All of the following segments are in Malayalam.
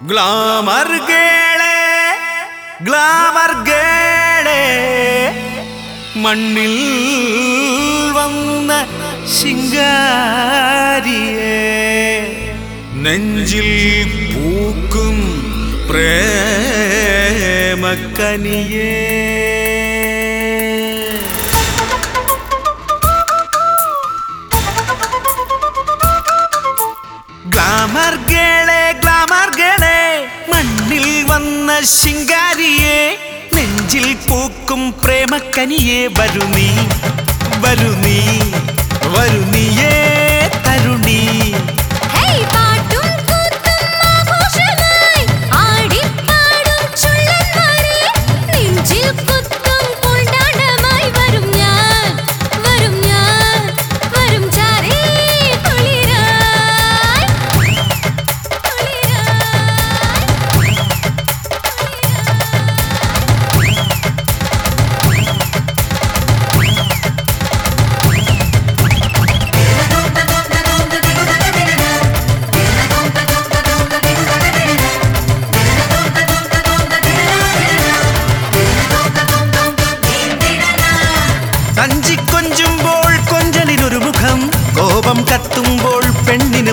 ഗ്ലാമർ ഗേളേ ഗ്ലാമർ ഗേളേ മണ്ണിൽ വന്ന ശിങ്കാരിയെ നെഞ്ചിൽ പൂക്കും പ്രേമക്കനിയേ. നെഞ്ചിൽ പൂക്കും പ്രേമക്കനിയെ വരുന്നീ വരുന്നീ വരുന്നീ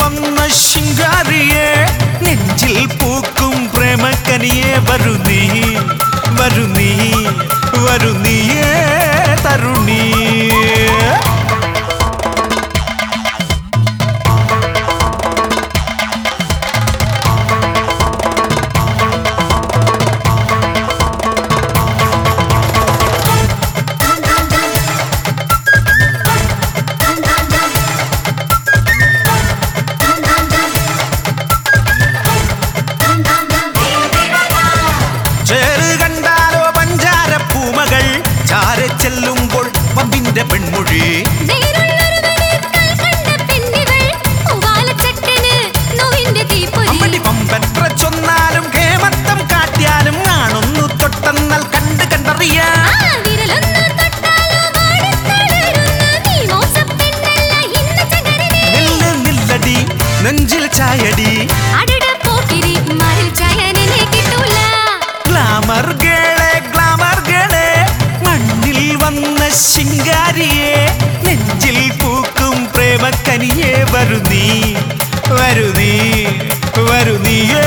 വന്ന ശിങ്കാരിയെ നെഞ്ചിൽ പൂക്കും പ്രേമക്കനിയെ വരുന്നീ വരുന്നീ ചെല്ലുമ്പോൾ പമ്പിന്റെ പെൺമൊഴി. ഭാര്യയെ നെഞ്ചിൽ പൂക്കും പ്രേമക്കനിയെ വരുന്നീ വരുന്നീ വരുന്നീയേ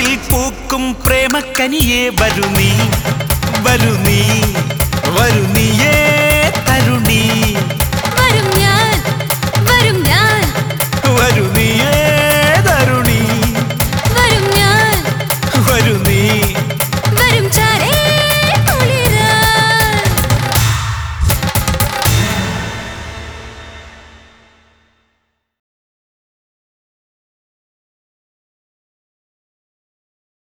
മനസ്സിൽ പൂക്കും പ്രേമക്കനിയെ വരുനീ വരുന്നീ വരുന്നീയേ തരുണീ.